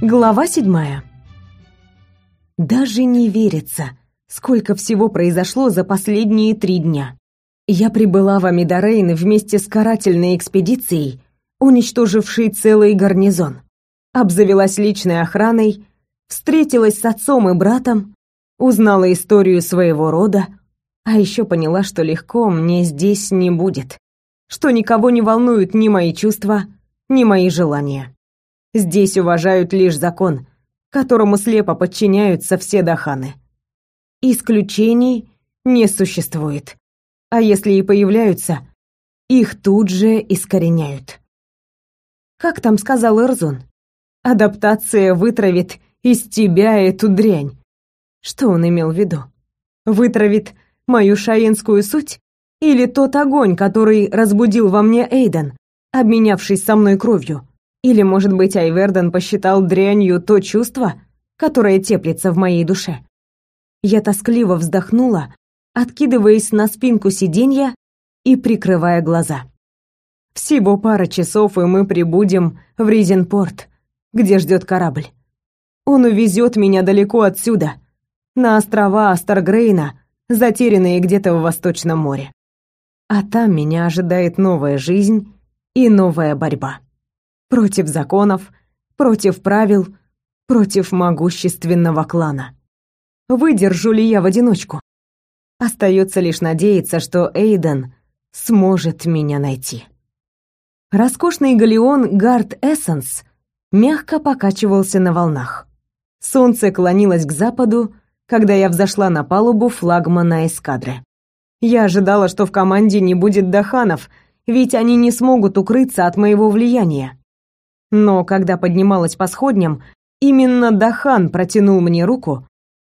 Глава седьмая. Даже не верится, сколько всего произошло за последние три дня. Я прибыла в Амидарейн вместе с карательной экспедицией, уничтожившей целый гарнизон. Обзавелась личной охраной, встретилась с отцом и братом, узнала историю своего рода, а еще поняла, что легко мне здесь не будет, что никого не волнуют ни мои чувства, ни мои желания. Здесь уважают лишь закон, которому слепо подчиняются все даханы. Исключений не существует. А если и появляются, их тут же искореняют. Как там сказал Эрзун? Адаптация вытравит из тебя эту дрянь. Что он имел в виду? Вытравит мою шаенскую суть или тот огонь, который разбудил во мне Эйден, обменявшись со мной кровью? Или, может быть, Айверден посчитал дрянью то чувство, которое теплится в моей душе? Я тоскливо вздохнула, откидываясь на спинку сиденья и прикрывая глаза. Всего пара часов, и мы прибудем в Ризенпорт, где ждет корабль. Он увезет меня далеко отсюда, на острова Астаргрейна, затерянные где-то в Восточном море. А там меня ожидает новая жизнь и новая борьба против законов, против правил, против могущественного клана. Выдержу ли я в одиночку? Остается лишь надеяться, что Эйден сможет меня найти. Роскошный галеон Гард Эссенс мягко покачивался на волнах. Солнце клонилось к западу, когда я взошла на палубу флагмана эскадры. Я ожидала, что в команде не будет даханов, ведь они не смогут укрыться от моего влияния. Но когда поднималась по сходням, именно Дахан протянул мне руку,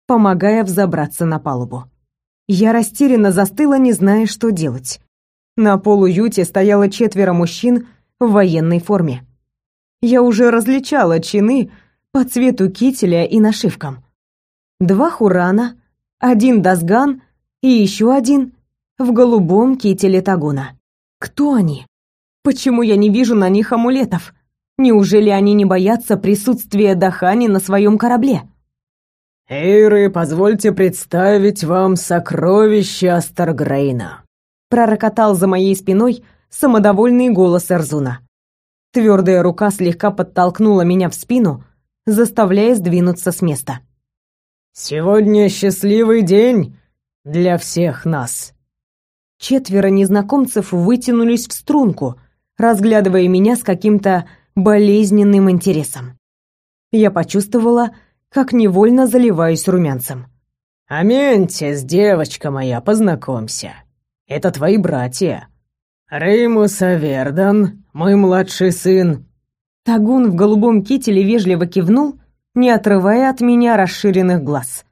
помогая взобраться на палубу. Я растерянно застыла, не зная, что делать. На полуюте стояло четверо мужчин в военной форме. Я уже различала чины по цвету кителя и нашивкам. Два хурана, один дасган и еще один в голубом кителе тагуна. Кто они? Почему я не вижу на них амулетов? Неужели они не боятся присутствия Дахани на своем корабле? «Эйры, позвольте представить вам сокровище Астаргрейна», пророкотал за моей спиной самодовольный голос Эрзуна. Твердая рука слегка подтолкнула меня в спину, заставляя сдвинуться с места. «Сегодня счастливый день для всех нас». Четверо незнакомцев вытянулись в струнку, разглядывая меня с каким-то болезненным интересом. Я почувствовала, как невольно заливаюсь румянцем. «Аментис, девочка моя, познакомься. Это твои братья. Реймус Авердан, мой младший сын». Тагун в голубом кителе вежливо кивнул, не отрывая от меня расширенных глаз.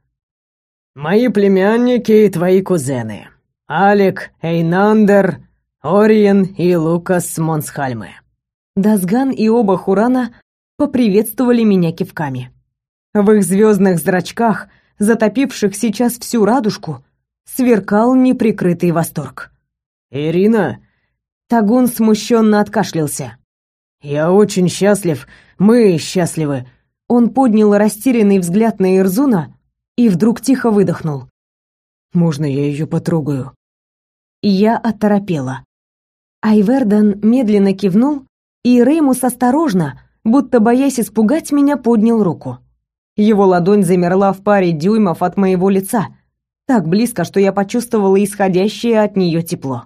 «Мои племянники и твои кузены. Алек, Эйнандер, Ориен и Лукас Монсхальмы. Дазган и оба Хурана поприветствовали меня кивками. В их звездных зрачках, затопивших сейчас всю радужку, сверкал неприкрытый восторг. «Ирина?» Тагун смущенно откашлялся. «Я очень счастлив, мы счастливы». Он поднял растерянный взгляд на Ирзуна и вдруг тихо выдохнул. «Можно я ее потрогаю?» Я оторопела. Айвердан медленно кивнул и Реймус осторожно, будто боясь испугать меня, поднял руку. Его ладонь замерла в паре дюймов от моего лица, так близко, что я почувствовала исходящее от нее тепло.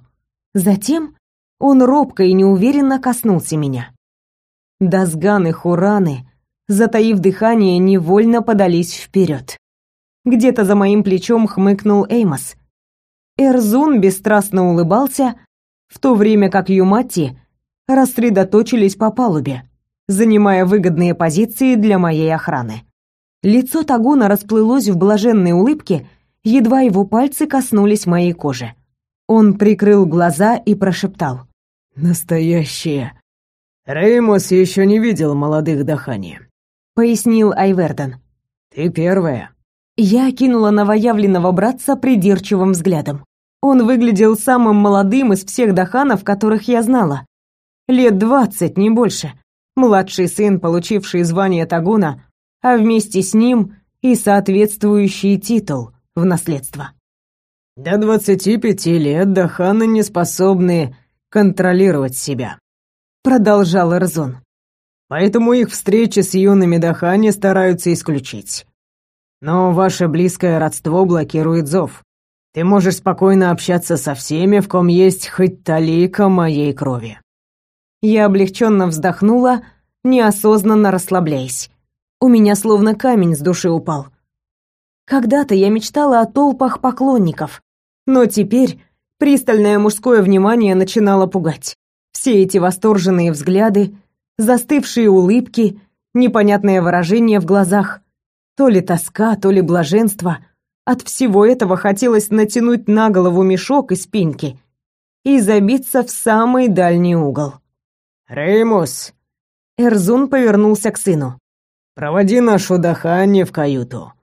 Затем он робко и неуверенно коснулся меня. Дазган и Хураны, затаив дыхание, невольно подались вперед. Где-то за моим плечом хмыкнул Эймос. Эрзун бесстрастно улыбался, в то время как Юмати рассредоточились по палубе, занимая выгодные позиции для моей охраны. Лицо Тагуна расплылось в блаженной улыбке, едва его пальцы коснулись моей кожи. Он прикрыл глаза и прошептал. «Настоящее. Реймос еще не видел молодых Дахани», — пояснил Айверден. «Ты первая». Я кинула новоявленного братца придирчивым взглядом. Он выглядел самым молодым из всех Даханов, которых я знала, Лет двадцать, не больше. младший сын, получивший звание Тагуна, а вместе с ним и соответствующий титул в наследство. До двадцати пяти лет Даханы не способны контролировать себя, продолжал Эрзон. Поэтому их встречи с юными Дахани стараются исключить. Но ваше близкое родство блокирует зов. Ты можешь спокойно общаться со всеми, в ком есть хоть талика моей крови. Я облегченно вздохнула, неосознанно расслабляясь. У меня словно камень с души упал. Когда-то я мечтала о толпах поклонников, но теперь пристальное мужское внимание начинало пугать. Все эти восторженные взгляды, застывшие улыбки, непонятное выражение в глазах. То ли тоска, то ли блаженство. От всего этого хотелось натянуть на голову мешок из пеньки и забиться в самый дальний угол. «Реймус!» Эрзун повернулся к сыну. «Проводи нашу Дахани в каюту.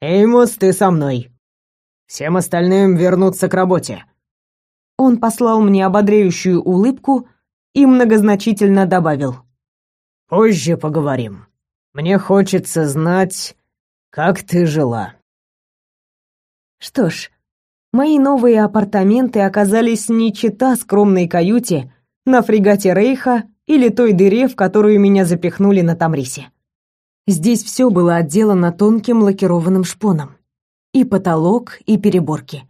«Эймус, ты со мной. Всем остальным вернуться к работе». Он послал мне ободряющую улыбку и многозначительно добавил. «Позже поговорим. Мне хочется знать, как ты жила». Что ж, мои новые апартаменты оказались не чета скромной каюте на фрегате Рейха или той дыре, в которую меня запихнули на Тамрисе. Здесь все было отделано тонким лакированным шпоном. И потолок, и переборки.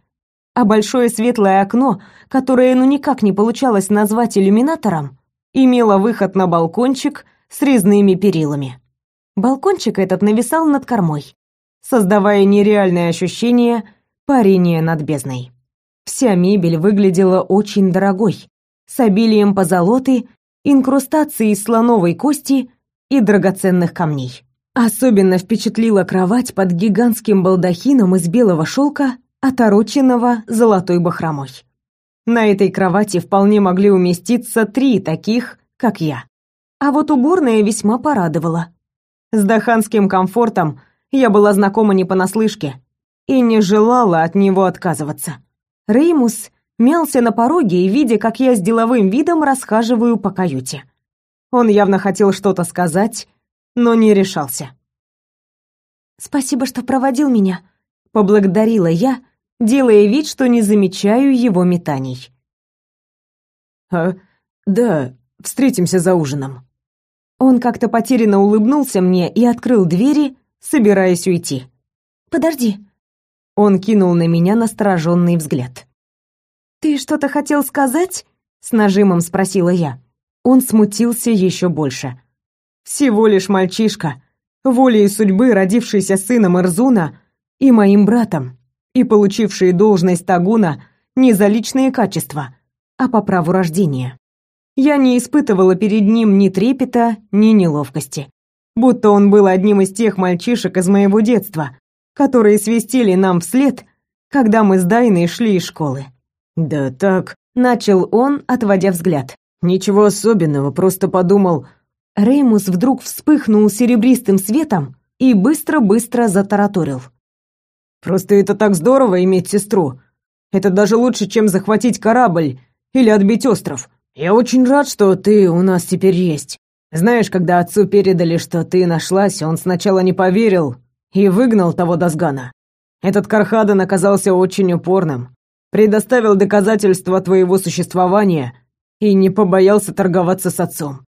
А большое светлое окно, которое ну никак не получалось назвать иллюминатором, имело выход на балкончик с резными перилами. Балкончик этот нависал над кормой, создавая нереальное ощущение парения над бездной. Вся мебель выглядела очень дорогой, с обилием позолоты, инкрустацией из слоновой кости и драгоценных камней. Особенно впечатлила кровать под гигантским балдахином из белого шелка, отороченного золотой бахромой. На этой кровати вполне могли уместиться три таких, как я. А вот уборная весьма порадовала. С даханским комфортом я была знакома не понаслышке и не желала от него отказываться. Реймус мялся на пороге и, видя, как я с деловым видом расхаживаю по каюте. Он явно хотел что-то сказать, но не решался. «Спасибо, что проводил меня», — поблагодарила я, делая вид, что не замечаю его метаний. «А, да, встретимся за ужином». Он как-то потерянно улыбнулся мне и открыл двери, собираясь уйти. «Подожди». Он кинул на меня настороженный взгляд. «Ты что-то хотел сказать?» — с нажимом спросила я. Он смутился еще больше. Всего лишь мальчишка, волей судьбы родившийся сыном Эрзуна и моим братом, и получивший должность Тагуна не за личные качества, а по праву рождения. Я не испытывала перед ним ни трепета, ни неловкости. Будто он был одним из тех мальчишек из моего детства, которые свистели нам вслед, когда мы с Дайной шли из школы. «Да так...» — начал он, отводя взгляд. «Ничего особенного, просто подумал, Реймус вдруг вспыхнул серебристым светом и быстро-быстро затараторил. «Просто это так здорово иметь сестру. Это даже лучше, чем захватить корабль или отбить остров. Я очень рад, что ты у нас теперь есть. Знаешь, когда отцу передали, что ты нашлась, он сначала не поверил и выгнал того Дазгана. Этот Кархадан оказался очень упорным, предоставил доказательства твоего существования и не побоялся торговаться с отцом.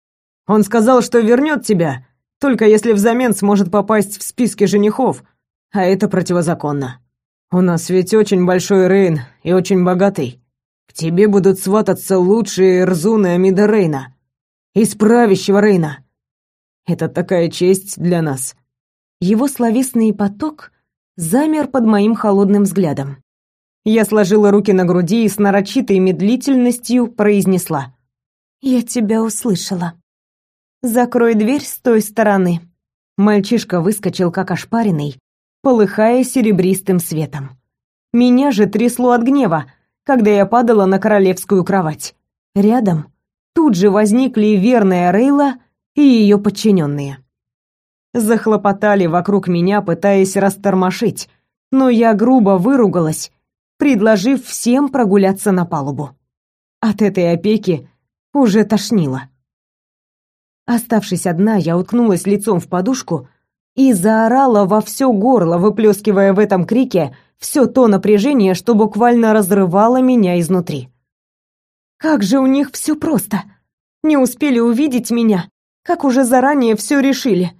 Он сказал, что вернет тебя, только если взамен сможет попасть в списки женихов, а это противозаконно. У нас ведь очень большой Рейн и очень богатый. К тебе будут свататься лучшие Рзуны Амида Рейна. Из правящего Рейна. Это такая честь для нас. Его словесный поток замер под моим холодным взглядом. Я сложила руки на груди и с нарочитой медлительностью произнесла. «Я тебя услышала». Закрой дверь с той стороны. Мальчишка выскочил как ошпаренный, полыхая серебристым светом. Меня же трясло от гнева, когда я падала на королевскую кровать. Рядом тут же возникли верная Рейла и ее подчиненные. Захлопотали вокруг меня, пытаясь растормошить, но я грубо выругалась, предложив всем прогуляться на палубу. От этой опеки уже тошнило. Оставшись одна, я уткнулась лицом в подушку и заорала во все горло, выплескивая в этом крике все то напряжение, что буквально разрывало меня изнутри. Как же у них все просто. Не успели увидеть меня, как уже заранее все решили.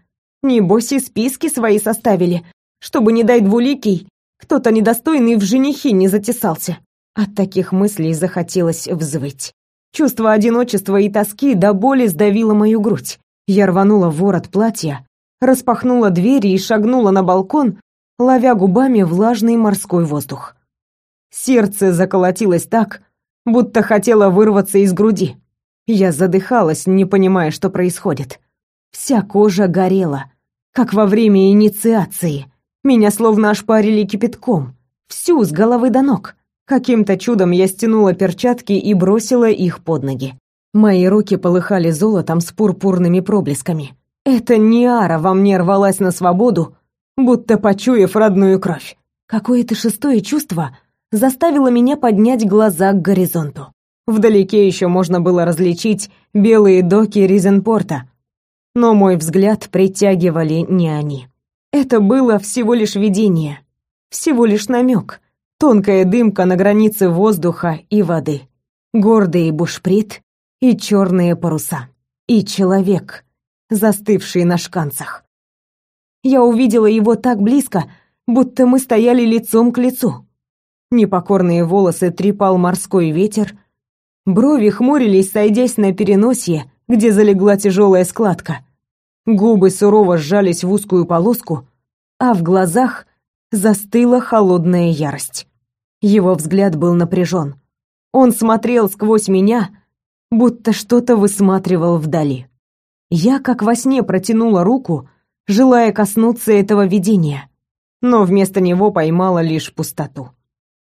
Небось и списки свои составили, чтобы, не дай двуликий, кто-то недостойный в женихи не затесался. От таких мыслей захотелось взвыть. Чувство одиночества и тоски до боли сдавило мою грудь. Я рванула ворот платья, распахнула двери и шагнула на балкон, ловя губами влажный морской воздух. Сердце заколотилось так, будто хотело вырваться из груди. Я задыхалась, не понимая, что происходит. Вся кожа горела, как во время инициации. Меня словно ошпарили кипятком, всю с головы до ног. Каким-то чудом я стянула перчатки и бросила их под ноги. Мои руки полыхали золотом с пурпурными проблесками. Эта Ниара во мне рвалась на свободу, будто почуяв родную кровь. Какое-то шестое чувство заставило меня поднять глаза к горизонту. Вдалеке еще можно было различить белые доки Ризенпорта, но мой взгляд притягивали не они. Это было всего лишь видение, всего лишь намек, тонкая дымка на границе воздуха и воды, гордый бушприт и черные паруса, и человек, застывший на шканцах. Я увидела его так близко, будто мы стояли лицом к лицу. Непокорные волосы трепал морской ветер, брови хмурились, сойдясь на переносье, где залегла тяжелая складка. Губы сурово сжались в узкую полоску, а в глазах застыла холодная ярость. Его взгляд был напряжен. Он смотрел сквозь меня, будто что-то высматривал вдали. Я, как во сне, протянула руку, желая коснуться этого видения, но вместо него поймала лишь пустоту.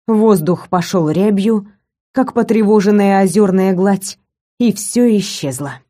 Воздух пошел рябью, как потревоженная озерная гладь, и все исчезло.